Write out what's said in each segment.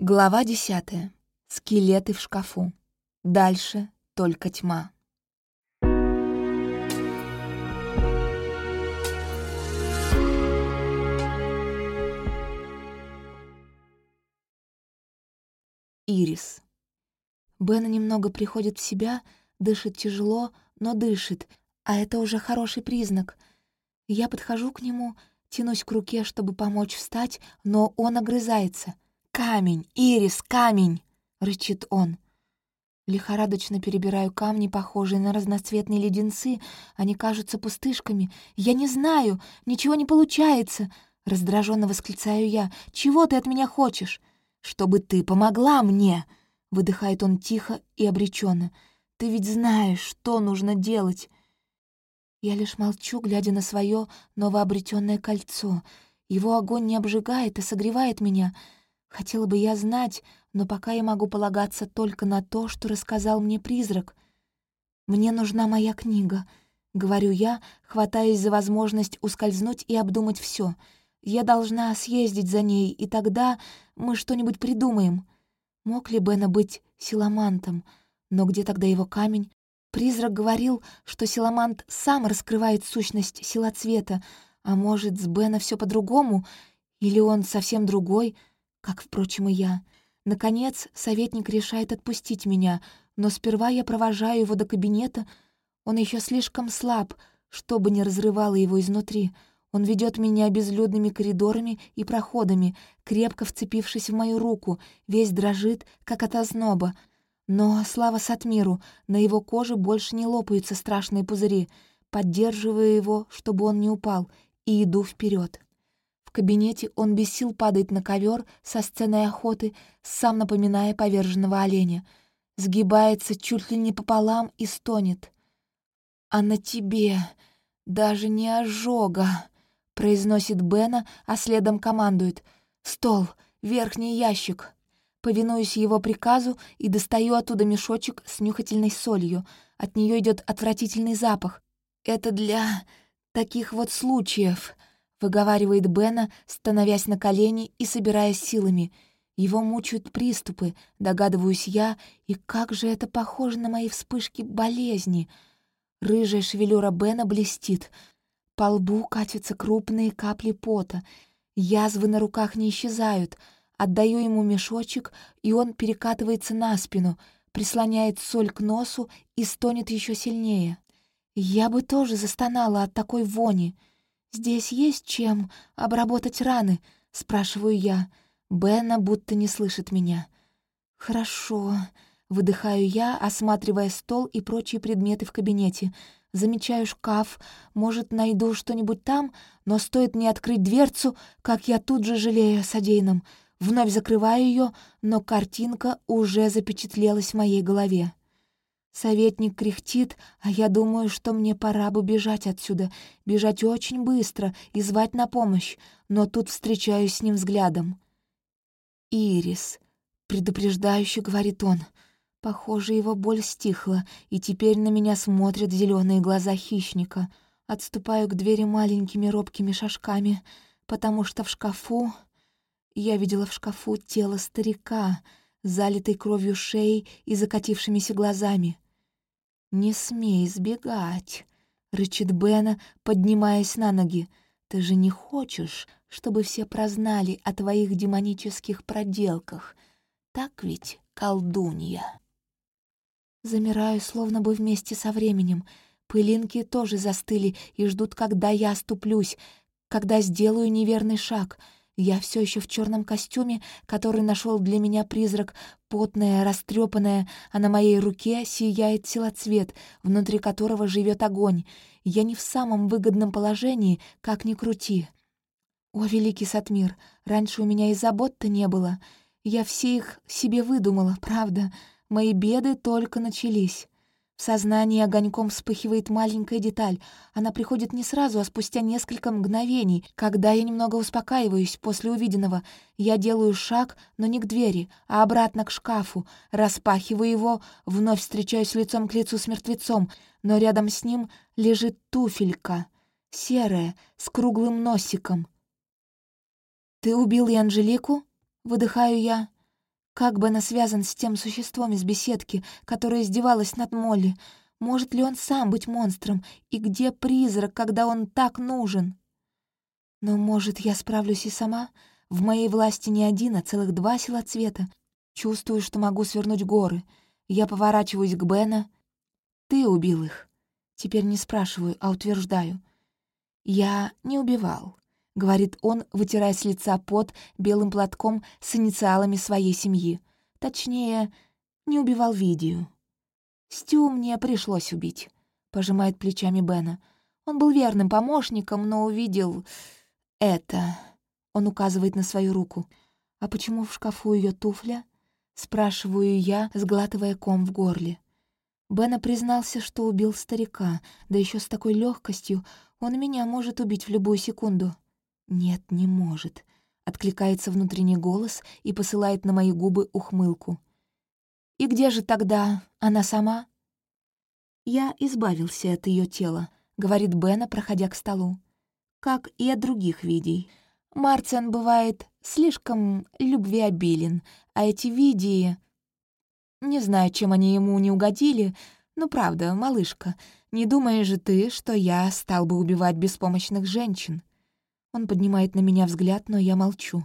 Глава десятая. Скелеты в шкафу. Дальше только тьма. Ирис. Бена немного приходит в себя, дышит тяжело, но дышит, а это уже хороший признак. Я подхожу к нему, тянусь к руке, чтобы помочь встать, но он огрызается — «Камень! Ирис, камень!» — рычит он. Лихорадочно перебираю камни, похожие на разноцветные леденцы. Они кажутся пустышками. «Я не знаю! Ничего не получается!» Раздраженно восклицаю я. «Чего ты от меня хочешь?» «Чтобы ты помогла мне!» Выдыхает он тихо и обреченно. «Ты ведь знаешь, что нужно делать!» Я лишь молчу, глядя на свое новообретенное кольцо. Его огонь не обжигает, а согревает меня — Хотела бы я знать, но пока я могу полагаться только на то, что рассказал мне призрак. «Мне нужна моя книга», — говорю я, хватаясь за возможность ускользнуть и обдумать все. «Я должна съездить за ней, и тогда мы что-нибудь придумаем». Мог ли Бена быть силамантом? Но где тогда его камень? Призрак говорил, что силамант сам раскрывает сущность силоцвета, а может, с Бена все по-другому? Или он совсем другой — как, впрочем, и я. Наконец, советник решает отпустить меня, но сперва я провожаю его до кабинета. Он еще слишком слаб, чтобы не разрывало его изнутри. Он ведет меня безлюдными коридорами и проходами, крепко вцепившись в мою руку, весь дрожит, как от озноба. Но, слава Сатмиру, на его коже больше не лопаются страшные пузыри. Поддерживаю его, чтобы он не упал, и иду вперед кабинете он без сил падает на ковер со сценой охоты, сам напоминая поверженного оленя. Сгибается чуть ли не пополам и стонет. «А на тебе даже не ожога!» — произносит Бена, а следом командует. «Стол, верхний ящик!» Повинуюсь его приказу и достаю оттуда мешочек с нюхательной солью. От нее идет отвратительный запах. «Это для таких вот случаев», выговаривает Бена, становясь на колени и собираясь силами. Его мучают приступы, догадываюсь я, и как же это похоже на мои вспышки болезни. Рыжая шевелюра Бена блестит. По лбу катятся крупные капли пота. Язвы на руках не исчезают. Отдаю ему мешочек, и он перекатывается на спину, прислоняет соль к носу и стонет еще сильнее. Я бы тоже застонала от такой вони — «Здесь есть чем обработать раны?» — спрашиваю я. Бена будто не слышит меня. «Хорошо», — выдыхаю я, осматривая стол и прочие предметы в кабинете. Замечаю шкаф, может, найду что-нибудь там, но стоит мне открыть дверцу, как я тут же жалею о содеянном. Вновь закрываю ее, но картинка уже запечатлелась в моей голове. Советник кряхтит, а я думаю, что мне пора бы бежать отсюда, бежать очень быстро и звать на помощь, но тут встречаюсь с ним взглядом. «Ирис», — предупреждающе говорит он. Похоже, его боль стихла, и теперь на меня смотрят зеленые глаза хищника. Отступаю к двери маленькими робкими шажками, потому что в шкафу... Я видела в шкафу тело старика, залитой кровью шеи и закатившимися глазами. «Не смей сбегать», — рычит Бена, поднимаясь на ноги. «Ты же не хочешь, чтобы все прознали о твоих демонических проделках. Так ведь, колдунья?» Замираю, словно бы вместе со временем. Пылинки тоже застыли и ждут, когда я оступлюсь, когда сделаю неверный шаг — я все еще в черном костюме, который нашел для меня призрак, потная, растрепанная, а на моей руке сияет силоцвет, внутри которого живет огонь. Я не в самом выгодном положении, как ни крути. О, великий Сатмир, раньше у меня и забот-то не было. Я все их себе выдумала, правда. Мои беды только начались. В сознании огоньком вспыхивает маленькая деталь. Она приходит не сразу, а спустя несколько мгновений, когда я немного успокаиваюсь после увиденного. Я делаю шаг, но не к двери, а обратно к шкафу, распахиваю его, вновь встречаюсь лицом к лицу с мертвецом, но рядом с ним лежит туфелька, серая, с круглым носиком. «Ты убил и Анжелику?» — выдыхаю я. Как бы она связан с тем существом из беседки, которое издевалось над Молли? Может ли он сам быть монстром? И где призрак, когда он так нужен? Но, может, я справлюсь и сама? В моей власти не один, а целых два сила цвета. Чувствую, что могу свернуть горы. Я поворачиваюсь к Бена. Ты убил их. Теперь не спрашиваю, а утверждаю. Я не убивал. — говорит он, вытирая с лица пот белым платком с инициалами своей семьи. Точнее, не убивал Видию. «Стю мне пришлось убить», — пожимает плечами Бена. «Он был верным помощником, но увидел это...» Он указывает на свою руку. «А почему в шкафу ее туфля?» Спрашиваю я, сглатывая ком в горле. Бена признался, что убил старика, да еще с такой легкостью он меня может убить в любую секунду. «Нет, не может», — откликается внутренний голос и посылает на мои губы ухмылку. «И где же тогда она сама?» «Я избавился от ее тела», — говорит Бена, проходя к столу. «Как и от других видей. Марциан бывает слишком любвеобилен, а эти видии... Не знаю, чем они ему не угодили, но правда, малышка, не думаешь же ты, что я стал бы убивать беспомощных женщин?» Он поднимает на меня взгляд, но я молчу.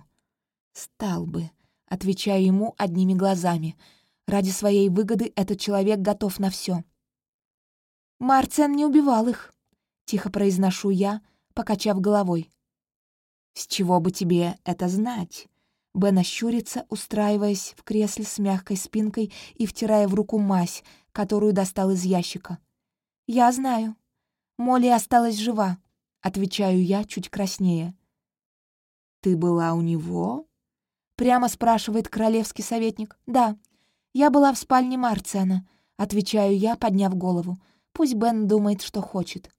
«Стал бы», — отвечаю ему одними глазами. Ради своей выгоды этот человек готов на все. «Марцен не убивал их», — тихо произношу я, покачав головой. «С чего бы тебе это знать?» Бен ощурится, устраиваясь в кресле с мягкой спинкой и втирая в руку мазь, которую достал из ящика. «Я знаю. Молли осталась жива. — отвечаю я чуть краснее. «Ты была у него?» — прямо спрашивает королевский советник. «Да, я была в спальне Марциана», — отвечаю я, подняв голову. «Пусть Бен думает, что хочет».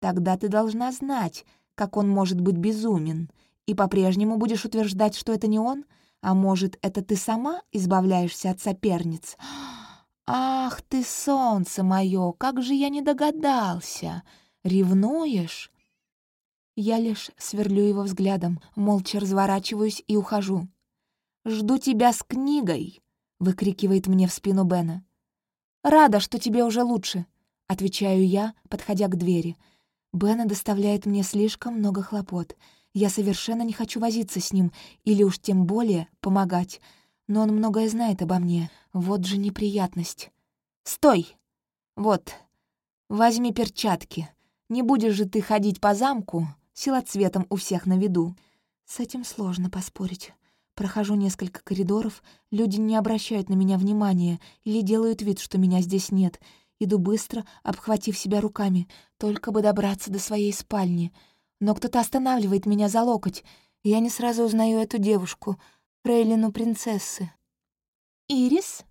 «Тогда ты должна знать, как он может быть безумен, и по-прежнему будешь утверждать, что это не он? А может, это ты сама избавляешься от соперниц?» «Ах ты, солнце мое, как же я не догадался! Ревнуешь?» Я лишь сверлю его взглядом, молча разворачиваюсь и ухожу. «Жду тебя с книгой!» — выкрикивает мне в спину Бена. «Рада, что тебе уже лучше», — отвечаю я, подходя к двери. Бена доставляет мне слишком много хлопот. Я совершенно не хочу возиться с ним, или уж тем более помогать. Но он многое знает обо мне. Вот же неприятность. «Стой! Вот, возьми перчатки. Не будешь же ты ходить по замку, силоцветом у всех на виду. С этим сложно поспорить. Прохожу несколько коридоров, люди не обращают на меня внимания или делают вид, что меня здесь нет. Иду быстро, обхватив себя руками, только бы добраться до своей спальни. Но кто-то останавливает меня за локоть, я не сразу узнаю эту девушку, фрейлину принцессы. «Ирис?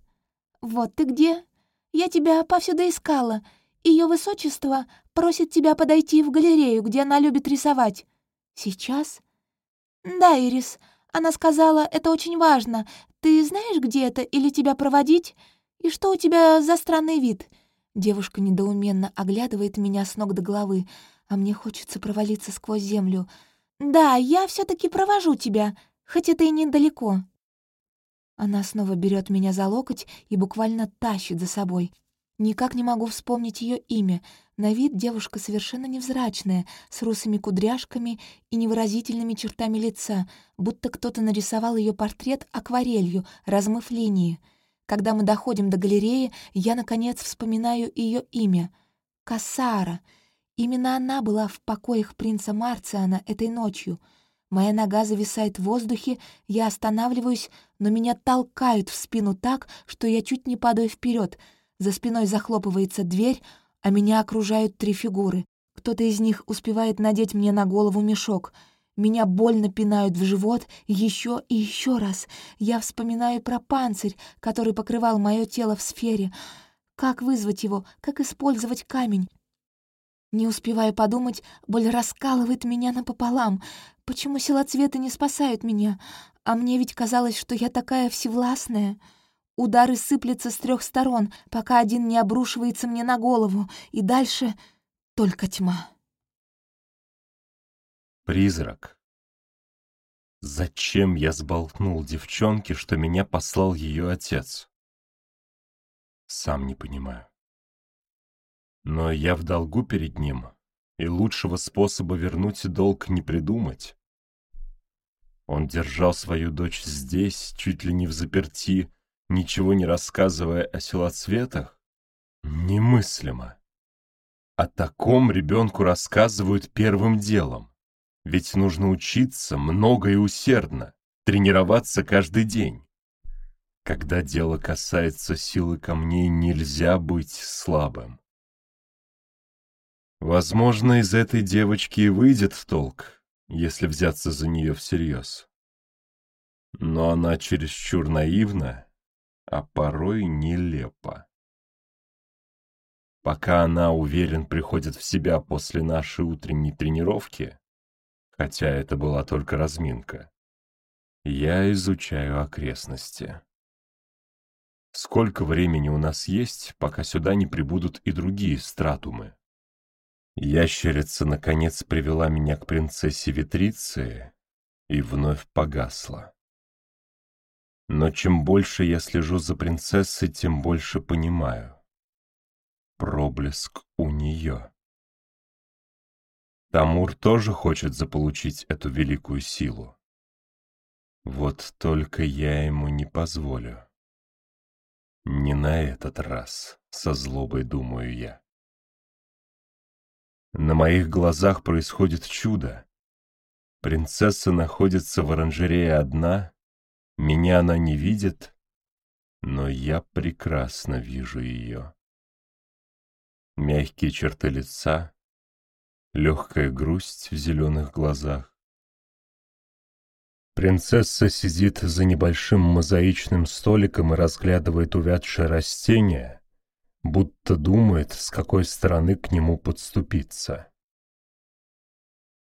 Вот ты где? Я тебя повсюду искала. Ее высочество просит тебя подойти в галерею, где она любит рисовать». «Сейчас?» «Да, Ирис. Она сказала, это очень важно. Ты знаешь, где это, или тебя проводить? И что у тебя за странный вид?» Девушка недоуменно оглядывает меня с ног до головы, а мне хочется провалиться сквозь землю. «Да, я все таки провожу тебя, хоть это и недалеко». Она снова берет меня за локоть и буквально тащит за собой. Никак не могу вспомнить ее имя. На вид девушка совершенно невзрачная, с русыми кудряшками и невыразительными чертами лица, будто кто-то нарисовал ее портрет акварелью, размыв линии. Когда мы доходим до галереи, я, наконец, вспоминаю ее имя — Кассара. Именно она была в покоях принца Марциана этой ночью. Моя нога зависает в воздухе, я останавливаюсь, но меня толкают в спину так, что я чуть не падаю вперед — за спиной захлопывается дверь, а меня окружают три фигуры. Кто-то из них успевает надеть мне на голову мешок. Меня больно пинают в живот еще и еще раз. Я вспоминаю про панцирь, который покрывал мое тело в сфере. Как вызвать его? Как использовать камень? Не успевая подумать, боль раскалывает меня напополам. Почему сила цвета не спасают меня? А мне ведь казалось, что я такая всевластная. Удары сыплются с трех сторон, пока один не обрушивается мне на голову, и дальше только тьма. Призрак. Зачем я сболтнул девчонке, что меня послал ее отец? Сам не понимаю. Но я в долгу перед ним, и лучшего способа вернуть долг не придумать. Он держал свою дочь здесь, чуть ли не в заперти, ничего не рассказывая о силоцветах? Немыслимо. О таком ребенку рассказывают первым делом. Ведь нужно учиться много и усердно, тренироваться каждый день. Когда дело касается силы камней, нельзя быть слабым. Возможно, из этой девочки и выйдет толк, если взяться за нее всерьез. Но она чересчур наивна, а порой нелепа. Пока она, уверен, приходит в себя после нашей утренней тренировки, хотя это была только разминка, я изучаю окрестности. Сколько времени у нас есть, пока сюда не прибудут и другие стратумы? Ящерица, наконец, привела меня к принцессе Витриции и вновь погасла. Но чем больше я слежу за принцессой, тем больше понимаю. Проблеск у нее. Тамур тоже хочет заполучить эту великую силу. Вот только я ему не позволю. Не на этот раз, со злобой думаю я. На моих глазах происходит чудо. Принцесса находится в оранжерее одна, меня она не видит, но я прекрасно вижу ее. Мягкие черты лица, легкая грусть в зеленых глазах. Принцесса сидит за небольшим мозаичным столиком и разглядывает увядшее растение, будто думает, с какой стороны к нему подступиться.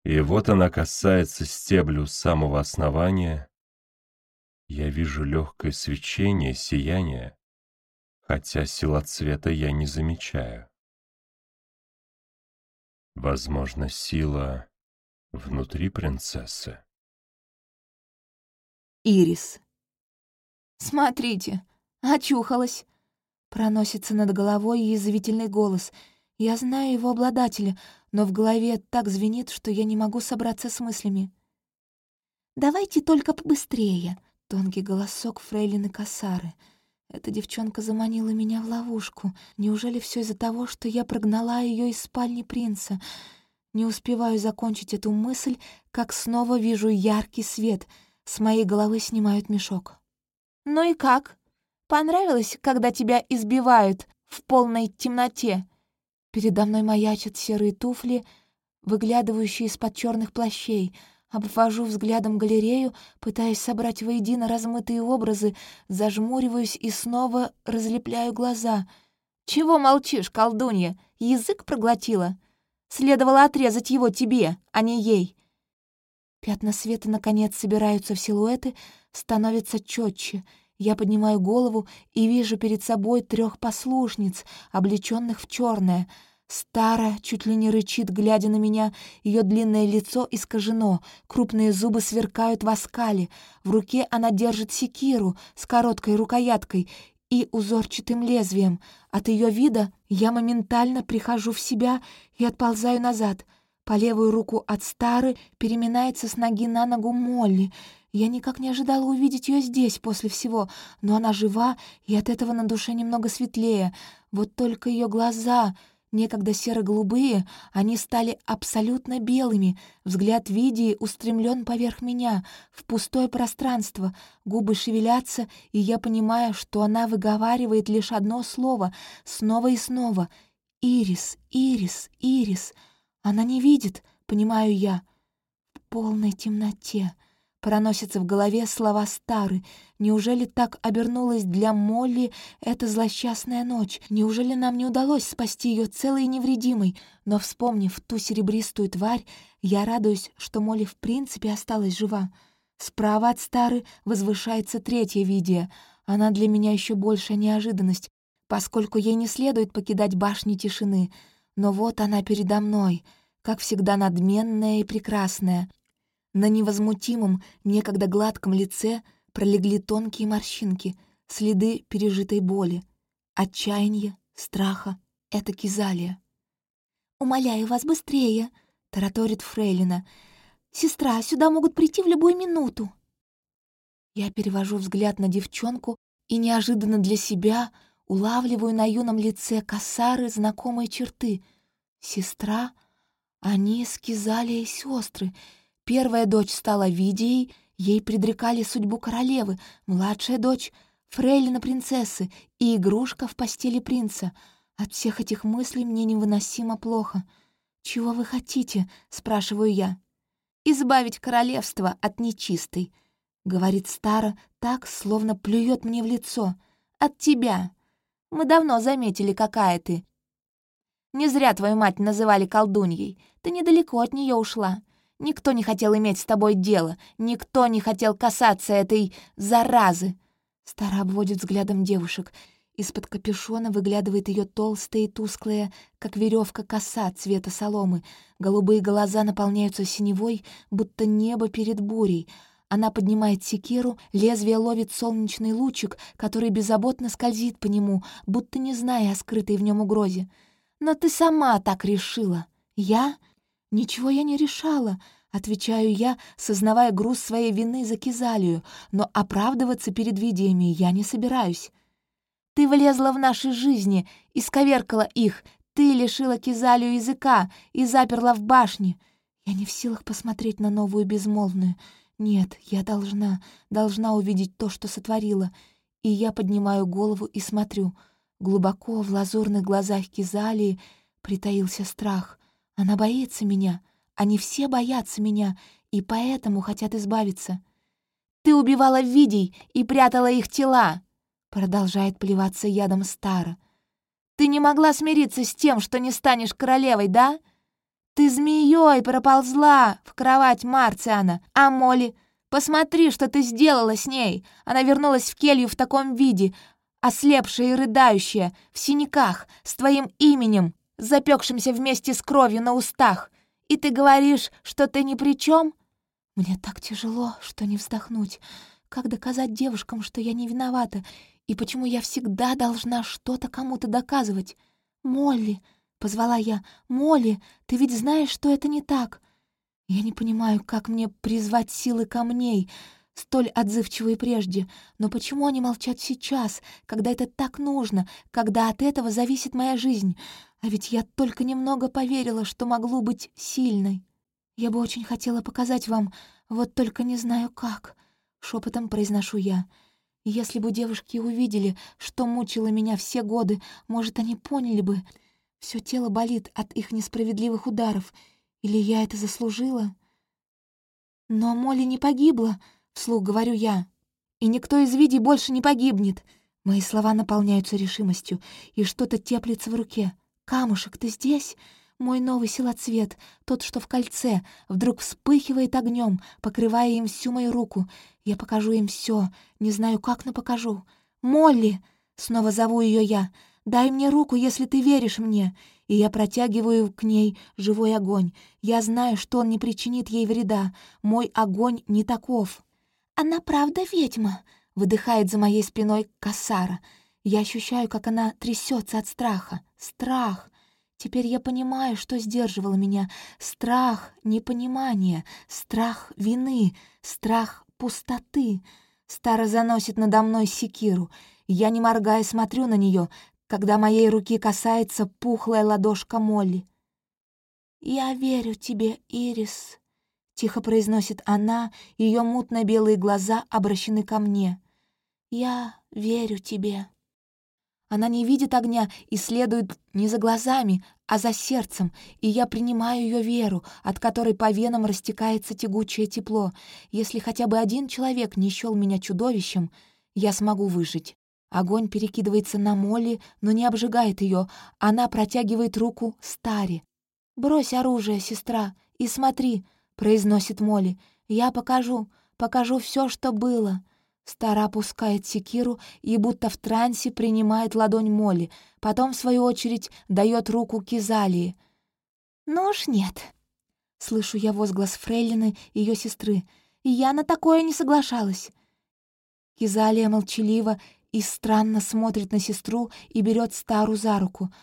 И вот она касается стеблю самого основания. Я вижу легкое свечение, сияние, хотя сила цвета я не замечаю. Возможно, сила внутри принцессы. Ирис. «Смотрите, очухалась!» Проносится над головой язвительный голос. Я знаю его обладателя, но в голове так звенит, что я не могу собраться с мыслями. «Давайте только побыстрее!» — тонкий голосок фрейлины Касары. Эта девчонка заманила меня в ловушку. Неужели все из-за того, что я прогнала ее из спальни принца? Не успеваю закончить эту мысль, как снова вижу яркий свет. С моей головы снимают мешок. «Ну и как?» Понравилось, когда тебя избивают в полной темноте? Передо мной маячат серые туфли, выглядывающие из-под черных плащей. Обвожу взглядом галерею, пытаясь собрать воедино размытые образы, зажмуриваюсь и снова разлепляю глаза. «Чего молчишь, колдунья? Язык проглотила? Следовало отрезать его тебе, а не ей». Пятна света, наконец, собираются в силуэты, становятся четче — я поднимаю голову и вижу перед собой трех послушниц, облеченных в черное. Стара чуть ли не рычит, глядя на меня, ее длинное лицо искажено, крупные зубы сверкают в оскале, в руке она держит секиру с короткой рукояткой и узорчатым лезвием. От ее вида я моментально прихожу в себя и отползаю назад. По левую руку от Стары переминается с ноги на ногу Молли — я никак не ожидала увидеть ее здесь после всего, но она жива, и от этого на душе немного светлее. Вот только ее глаза, некогда серо-голубые, они стали абсолютно белыми. Взгляд Видии устремлен поверх меня, в пустое пространство. Губы шевелятся, и я понимаю, что она выговаривает лишь одно слово, снова и снова. «Ирис, Ирис, Ирис». Она не видит, понимаю я. В полной темноте. Проносятся в голове слова Стары. Неужели так обернулась для Молли эта злосчастная ночь? Неужели нам не удалось спасти ее целой и невредимой? Но, вспомнив ту серебристую тварь, я радуюсь, что Молли в принципе осталась жива. Справа от Стары возвышается третья видео. Она для меня еще большая неожиданность, поскольку ей не следует покидать башни тишины. Но вот она передо мной, как всегда надменная и прекрасная — На невозмутимом, некогда гладком лице пролегли тонкие морщинки, следы пережитой боли, отчаяния, страха. Это Кизалия. «Умоляю вас быстрее!» — тараторит Фрейлина. «Сестра, сюда могут прийти в любую минуту!» Я перевожу взгляд на девчонку и неожиданно для себя улавливаю на юном лице косары знакомые черты. Сестра, они с Кизалией сестры. Первая дочь стала Видией, ей предрекали судьбу королевы, младшая дочь — фрейлина принцессы и игрушка в постели принца. От всех этих мыслей мне невыносимо плохо. «Чего вы хотите?» — спрашиваю я. «Избавить королевство от нечистой», — говорит Стара так, словно плюет мне в лицо. «От тебя. Мы давно заметили, какая ты. Не зря твою мать называли колдуньей. Ты недалеко от нее ушла. Никто не хотел иметь с тобой дело. Никто не хотел касаться этой заразы». Стара обводит взглядом девушек. Из-под капюшона выглядывает ее толстая и тусклая, как веревка коса цвета соломы. Голубые глаза наполняются синевой, будто небо перед бурей — она поднимает секиру, лезвие ловит солнечный лучик, который беззаботно скользит по нему, будто не зная о скрытой в нем угрозе. «Но ты сама так решила. Я? Ничего я не решала», — отвечаю я, сознавая груз своей вины за Кизалию, но оправдываться перед видениями я не собираюсь. «Ты влезла в наши жизни, исковеркала их, ты лишила Кизалию языка и заперла в башне. Я не в силах посмотреть на новую безмолвную». Нет, я должна, должна увидеть то, что сотворила. И я поднимаю голову и смотрю. Глубоко в лазурных глазах Кизалии притаился страх. Она боится меня. Они все боятся меня, и поэтому хотят избавиться. «Ты убивала видей и прятала их тела!» Продолжает плеваться ядом Стара. «Ты не могла смириться с тем, что не станешь королевой, да?» Ты змеей проползла в кровать Марциана, а Молли... Посмотри, что ты сделала с ней. Она вернулась в келью в таком виде, ослепшая и рыдающая, в синяках, с твоим именем, запекшимся вместе с кровью на устах. И ты говоришь, что ты ни при чем? Мне так тяжело, что не вздохнуть. Как доказать девушкам, что я не виновата, и почему я всегда должна что-то кому-то доказывать? Молли, Позвала я. «Молли, ты ведь знаешь, что это не так!» Я не понимаю, как мне призвать силы камней, столь отзывчивые прежде, но почему они молчат сейчас, когда это так нужно, когда от этого зависит моя жизнь? А ведь я только немного поверила, что могло быть сильной. Я бы очень хотела показать вам, вот только не знаю как. Шепотом произношу я. Если бы девушки увидели, что мучило меня все годы, может, они поняли бы, все тело болит от их несправедливых ударов. Или я это заслужила? Но Молли не погибла, вслух говорю я. И никто из видей больше не погибнет. Мои слова наполняются решимостью, и что-то теплится в руке. «Камушек, ты здесь?» Мой новый силоцвет, тот, что в кольце, вдруг вспыхивает огнем, покрывая им всю мою руку. Я покажу им все, не знаю как, но покажу. «Молли!» — снова зову ее я. «Дай мне руку, если ты веришь мне!» И я протягиваю к ней живой огонь. Я знаю, что он не причинит ей вреда. Мой огонь не таков. «Она правда ведьма?» — выдыхает за моей спиной Кассара. Я ощущаю, как она трясется от страха. Страх. Теперь я понимаю, что сдерживало меня. Страх непонимания, страх вины, страх пустоты. Стара заносит надо мной секиру. Я, не моргая, смотрю на нее, когда моей руки касается пухлая ладошка Молли. «Я верю тебе, Ирис», — тихо произносит она, ее мутно-белые глаза обращены ко мне. «Я верю тебе». Она не видит огня и следует не за глазами, а за сердцем, и я принимаю ее веру, от которой по венам растекается тягучее тепло. Если хотя бы один человек не счёл меня чудовищем, я смогу выжить. Огонь перекидывается на Молли, но не обжигает ее. Она протягивает руку Старе. «Брось оружие, сестра, и смотри», — произносит Молли. «Я покажу, покажу все, что было». Стара опускает секиру и будто в трансе принимает ладонь Молли, потом, в свою очередь, дает руку Кизалии. «Ну уж нет. Слышу я возглас Фрейлины ее сестры. Я на такое не соглашалась. Кизалия молчаливо и странно смотрит на сестру и берет Стару за руку.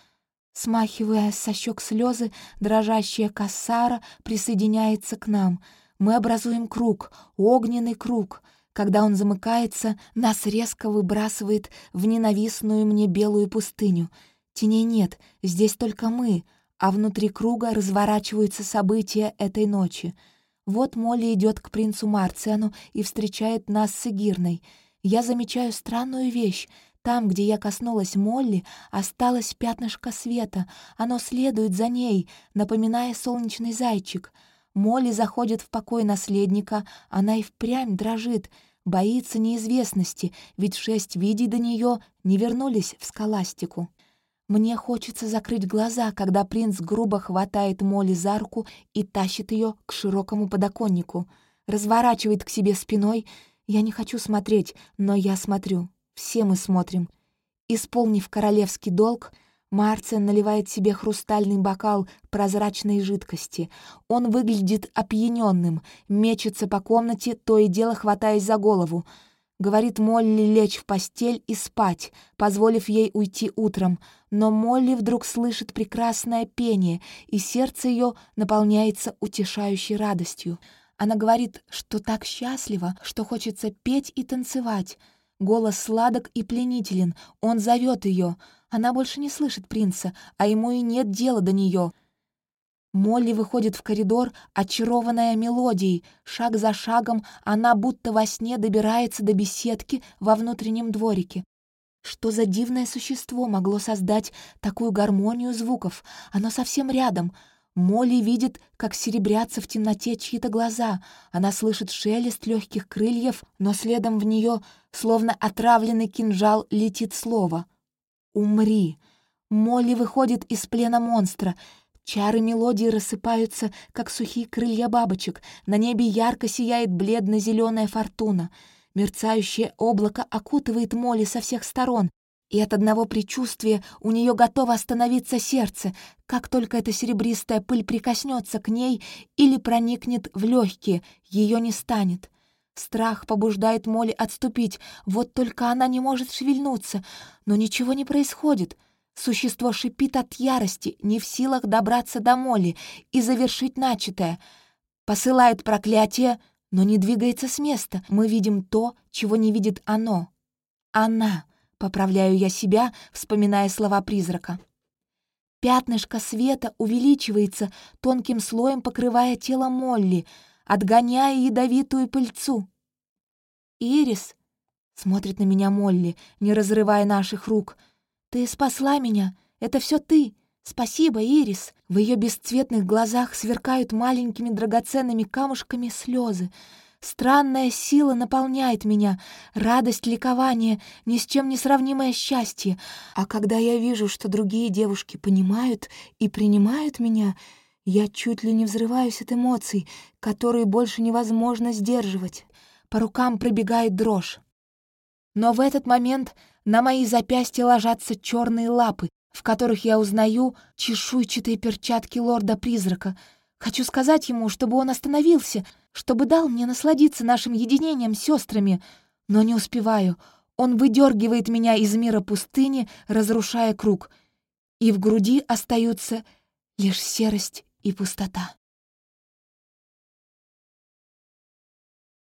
Смахивая со щек слезы, дрожащая Кассара присоединяется к нам. Мы образуем круг, огненный круг. Когда он замыкается, нас резко выбрасывает в ненавистную мне белую пустыню. Теней нет, здесь только мы, а внутри круга разворачиваются события этой ночи. Вот Молли идет к принцу Марциану и встречает нас с Игирной — я замечаю странную вещь. Там, где я коснулась Молли, осталось пятнышко света. Оно следует за ней, напоминая солнечный зайчик. Молли заходит в покой наследника, она и впрямь дрожит, боится неизвестности, ведь шесть видей до нее не вернулись в скаластику. Мне хочется закрыть глаза, когда принц грубо хватает Молли за руку и тащит ее к широкому подоконнику, разворачивает к себе спиной — я не хочу смотреть, но я смотрю. Все мы смотрим. Исполнив королевский долг, Марциан наливает себе хрустальный бокал прозрачной жидкости. Он выглядит опьяненным, мечется по комнате, то и дело хватаясь за голову. Говорит Молли лечь в постель и спать, позволив ей уйти утром. Но Молли вдруг слышит прекрасное пение, и сердце ее наполняется утешающей радостью — она говорит, что так счастлива, что хочется петь и танцевать. Голос сладок и пленителен, он зовет ее. Она больше не слышит принца, а ему и нет дела до нее. Молли выходит в коридор, очарованная мелодией. Шаг за шагом она будто во сне добирается до беседки во внутреннем дворике. Что за дивное существо могло создать такую гармонию звуков? Оно совсем рядом — Молли видит, как серебрятся в темноте чьи-то глаза. Она слышит шелест легких крыльев, но следом в нее, словно отравленный кинжал, летит слово. «Умри!» Молли выходит из плена монстра. Чары мелодии рассыпаются, как сухие крылья бабочек. На небе ярко сияет бледно зеленая фортуна. Мерцающее облако окутывает Молли со всех сторон и от одного предчувствия у нее готово остановиться сердце, как только эта серебристая пыль прикоснется к ней или проникнет в легкие, ее не станет. Страх побуждает Молли отступить, вот только она не может шевельнуться, но ничего не происходит. Существо шипит от ярости, не в силах добраться до Молли и завершить начатое. Посылает проклятие, но не двигается с места. Мы видим то, чего не видит оно. Она — Поправляю я себя, вспоминая слова призрака. Пятнышко света увеличивается, тонким слоем покрывая тело Молли, отгоняя ядовитую пыльцу. «Ирис», — смотрит на меня Молли, не разрывая наших рук, — «ты спасла меня, это все ты. Спасибо, Ирис». В ее бесцветных глазах сверкают маленькими драгоценными камушками слезы. Странная сила наполняет меня, радость, ликование, ни с чем не сравнимое счастье. А когда я вижу, что другие девушки понимают и принимают меня, я чуть ли не взрываюсь от эмоций, которые больше невозможно сдерживать. По рукам пробегает дрожь. Но в этот момент на мои запястья ложатся черные лапы, в которых я узнаю чешуйчатые перчатки лорда-призрака. Хочу сказать ему, чтобы он остановился — чтобы дал мне насладиться нашим единением с сестрами, но не успеваю. Он выдергивает меня из мира пустыни, разрушая круг, и в груди остаются лишь серость и пустота.